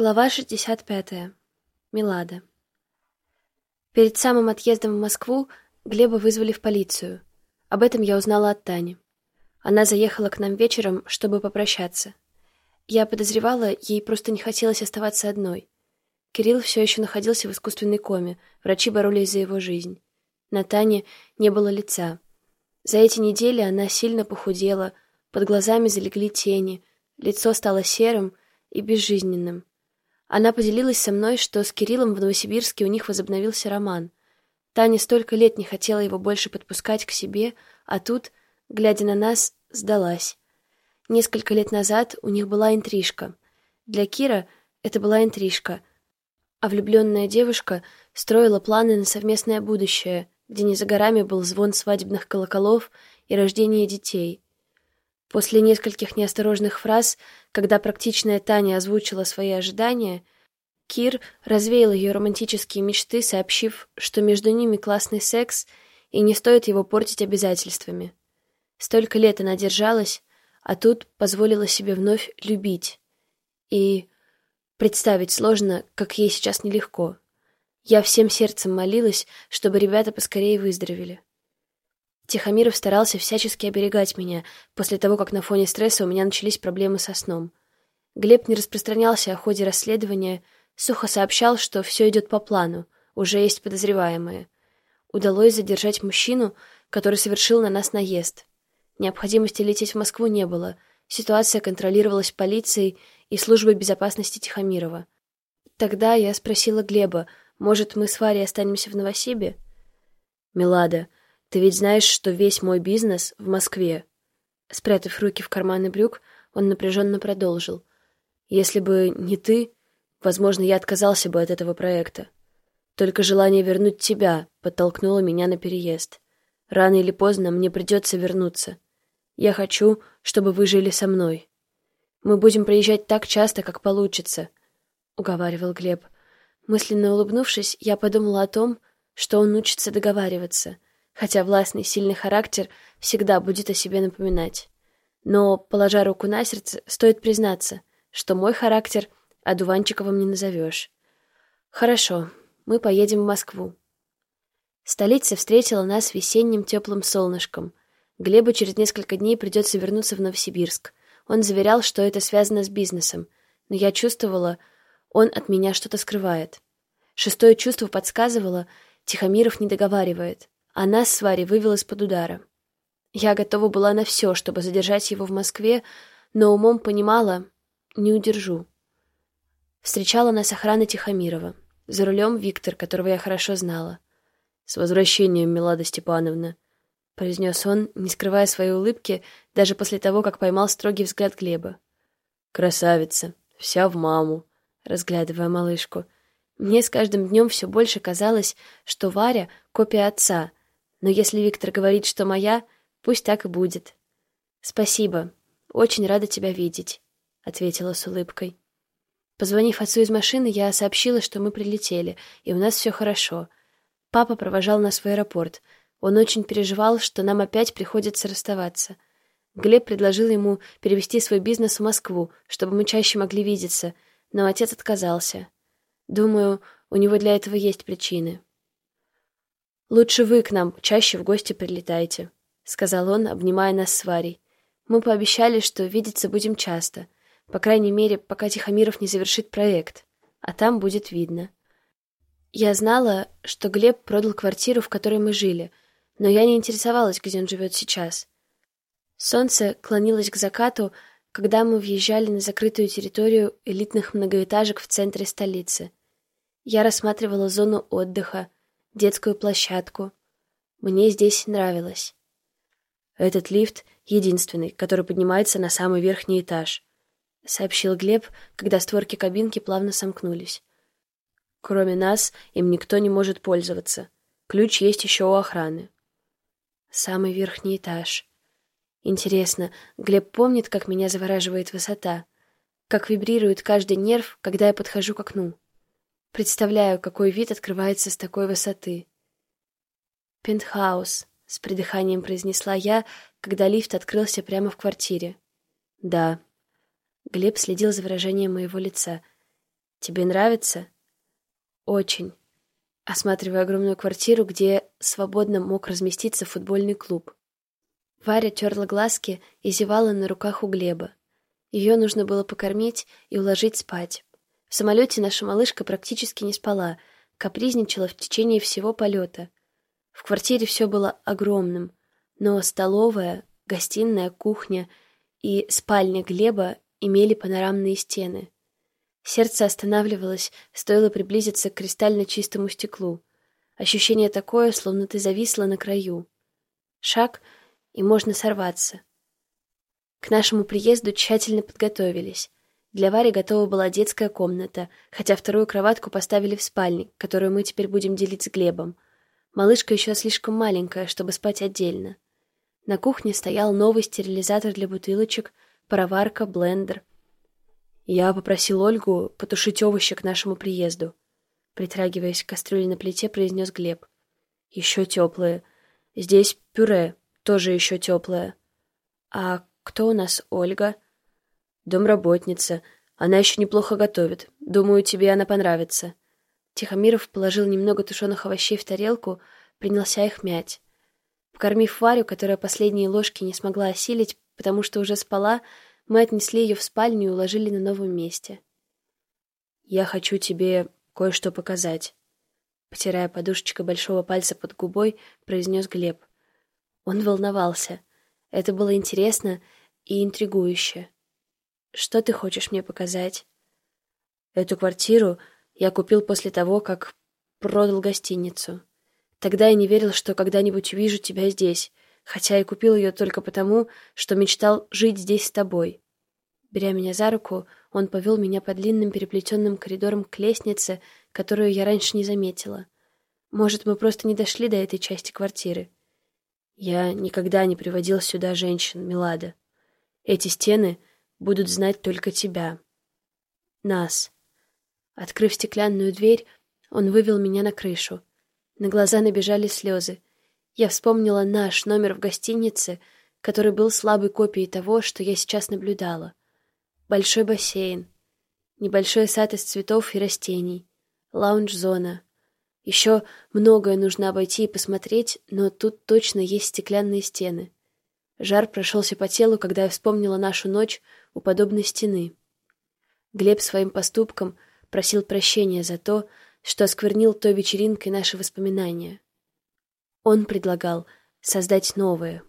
Глава 65. Милада. Перед самым отъездом в Москву Глеба вызвали в полицию. Об этом я узнала от Тани. Она заехала к нам вечером, чтобы попрощаться. Я подозревала, ей просто не хотелось оставаться одной. Кирилл все еще находился в искусственной коме, врачи боролись за его жизнь. На Тане не было лица. За эти недели она сильно похудела, под глазами залегли тени, лицо стало серым и безжизненным. Она поделилась со мной, что с Кириллом в Новосибирске у них возобновился роман. Таня столько лет не хотела его больше подпускать к себе, а тут, глядя на нас, сдалась. Несколько лет назад у них была интрижка. Для Кира это была интрижка, а влюбленная девушка строила планы на совместное будущее, где не за горами был звон свадебных колоколов и рождение детей — После нескольких неосторожных фраз, когда практичная Таня озвучила свои ожидания, Кир развеял ее романтические мечты, сообщив, что между ними классный секс и не стоит его портить обязательствами. Столько лет она держалась, а тут позволила себе вновь любить. И представить сложно, как ей сейчас нелегко. Я всем сердцем молилась, чтобы ребята поскорее выздоровели. Тихомиров старался всячески оберегать меня после того, как на фоне стресса у меня начались проблемы со сном. Глеб не распространялся о ходе расследования, сухо сообщал, что все идет по плану, уже есть подозреваемые. Удалось задержать мужчину, который совершил на нас наезд. Необходимости лететь в Москву не было, ситуация контролировалась полицией и службой безопасности Тихомирова. Тогда я спросила Глеба, может, мы с Варей останемся в Новосибе? «Милада, ты ведь знаешь, что весь мой бизнес в Москве. Спрятав руки в карманы брюк, он напряженно продолжил. Если бы не ты, возможно, я отказался бы от этого проекта. Только желание вернуть тебя подтолкнуло меня на переезд. Рано или поздно мне придется вернуться. Я хочу, чтобы вы жили со мной. Мы будем приезжать так часто, как получится, — уговаривал Глеб. Мысленно улыбнувшись, я подумала о том, что он учится договариваться — хотя властный сильный характер всегда будет о себе напоминать. Но, положа руку на сердце, стоит признаться, что мой характер одуванчиковым не назовешь. Хорошо, мы поедем в Москву. Столица встретила нас весенним теплым солнышком. Глебу через несколько дней придется вернуться в Новосибирск. Он заверял, что это связано с бизнесом, но я чувствовала, он от меня что-то скрывает. Шестое чувство подсказывало, Тихомиров не договаривает а нас с Варей вывел из-под удара. Я готова была на все, чтобы задержать его в Москве, но умом понимала — не удержу. Встречала нас охрана Тихомирова. За рулем Виктор, которого я хорошо знала. «С возвращением, Милада Степановна», — произнес он, не скрывая своей улыбки, даже после того, как поймал строгий взгляд Глеба. «Красавица, вся в маму», — разглядывая малышку. Мне с каждым днем все больше казалось, что Варя — копия отца — но если Виктор говорит, что моя, пусть так и будет. Спасибо. Очень рада тебя видеть, ответила с улыбкой. Позвонив отцу из машины, я сообщила, что мы прилетели, и у нас все хорошо. Папа провожал нас в аэропорт. Он очень переживал, что нам опять приходится расставаться. Глеб предложил ему перевести свой бизнес в Москву, чтобы мы чаще могли видеться, но отец отказался. Думаю, у него для этого есть причины. «Лучше вы к нам чаще в гости прилетайте», — сказал он, обнимая нас с Варей. «Мы пообещали, что видеться будем часто, по крайней мере, пока Тихомиров не завершит проект, а там будет видно». Я знала, что Глеб продал квартиру, в которой мы жили, но я не интересовалась, где он живет сейчас. Солнце клонилось к закату, когда мы въезжали на закрытую территорию элитных многоэтажек в центре столицы. Я рассматривала зону отдыха, детскую площадку. Мне здесь нравилось. Этот лифт единственный, который поднимается на самый верхний этаж, сообщил Глеб, когда створки кабинки плавно сомкнулись. Кроме нас, им никто не может пользоваться. Ключ есть еще у охраны. Самый верхний этаж. Интересно, Глеб помнит, как меня завораживает высота? Как вибрирует каждый нерв, когда я подхожу к окну? Представляю, какой вид открывается с такой высоты. «Пентхаус», — с придыханием произнесла я, когда лифт открылся прямо в квартире. «Да». Глеб следил за выражением моего лица. Тебе нравится? Очень. Осматривая огромную квартиру, где свободно мог разместиться футбольный клуб. Варя терла глазки и зевала на руках у Глеба. Ее нужно было покормить и уложить спать. В самолете наша малышка практически не спала, капризничала в течение всего полета. В квартире все было огромным, но столовая, гостиная, кухня и спальня Глеба имели панорамные стены. Сердце останавливалось, стоило приблизиться к кристально чистому стеклу. Ощущение такое, словно ты зависла на краю. Шаг, и можно сорваться. К нашему приезду тщательно подготовились. Для Вари готова была детская комната, хотя вторую кроватку поставили в спальне, которую мы теперь будем делить с Глебом. Малышка еще слишком маленькая, чтобы спать отдельно. На кухне стоял новый стерилизатор для бутылочек, пароварка, блендер. Я попросил Ольгу потушить овощи к нашему приезду. Притрагиваясь к кастрюле на плите, произнес Глеб. Еще теплые. Здесь пюре, тоже еще теплое. А кто у нас Ольга? Домработница. Она еще неплохо готовит. Думаю, тебе она понравится. Тихомиров положил немного тушеных овощей в тарелку, принялся их мять. Покормив Варю, которая последние ложки не смогла осилить, потому что уже спала, мы отнесли ее в спальню и уложили на новом месте. «Я хочу тебе кое-что показать», — потирая подушечкой большого пальца под губой, произнес Глеб. Он волновался. Это было интересно и интригующе. «Что ты хочешь мне показать?» «Эту квартиру я купил после того, как продал гостиницу. Тогда я не верил, что когда-нибудь увижу тебя здесь, хотя и купил ее только потому, что мечтал жить здесь с тобой. Беря меня за руку, он повел меня по длинным переплетенным коридорам к лестнице, которую я раньше не заметила. Может, мы просто не дошли до этой части квартиры. Я никогда не приводил сюда женщин, Милада. Эти стены будут знать только тебя. Нас. Открыв стеклянную дверь, он вывел меня на крышу. На глаза набежали слезы. Я вспомнила наш номер в гостинице, который был слабой копией того, что я сейчас наблюдала. Большой бассейн, небольшой сад из цветов и растений, лаунж-зона. Еще многое нужно обойти и посмотреть, но тут точно есть стеклянные стены. Жар прошелся по телу, когда я вспомнила нашу ночь у подобной стены. Глеб своим поступком просил прощения за то, что осквернил той вечеринкой наши воспоминания. Он предлагал создать новое,